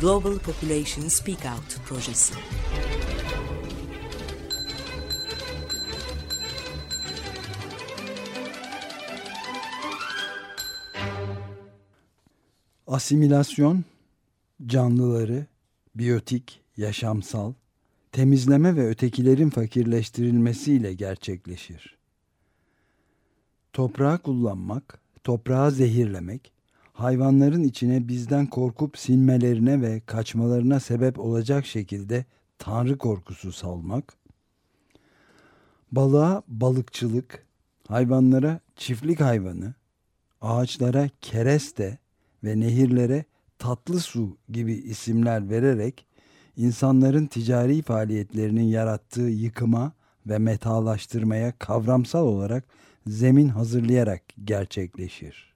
Global Population Speak Out projesi. Asimilasyon, canlıları, biyotik, yaşamsal, temizleme ve ötekilerin fakirleştirilmesiyle gerçekleşir. Toprağı kullanmak, toprağı zehirlemek, hayvanların içine bizden korkup sinmelerine ve kaçmalarına sebep olacak şekilde tanrı korkusu salmak, balığa balıkçılık, hayvanlara çiftlik hayvanı, ağaçlara kereste ve nehirlere tatlı su gibi isimler vererek insanların ticari faaliyetlerinin yarattığı yıkıma ve metalaştırmaya kavramsal olarak zemin hazırlayarak gerçekleşir.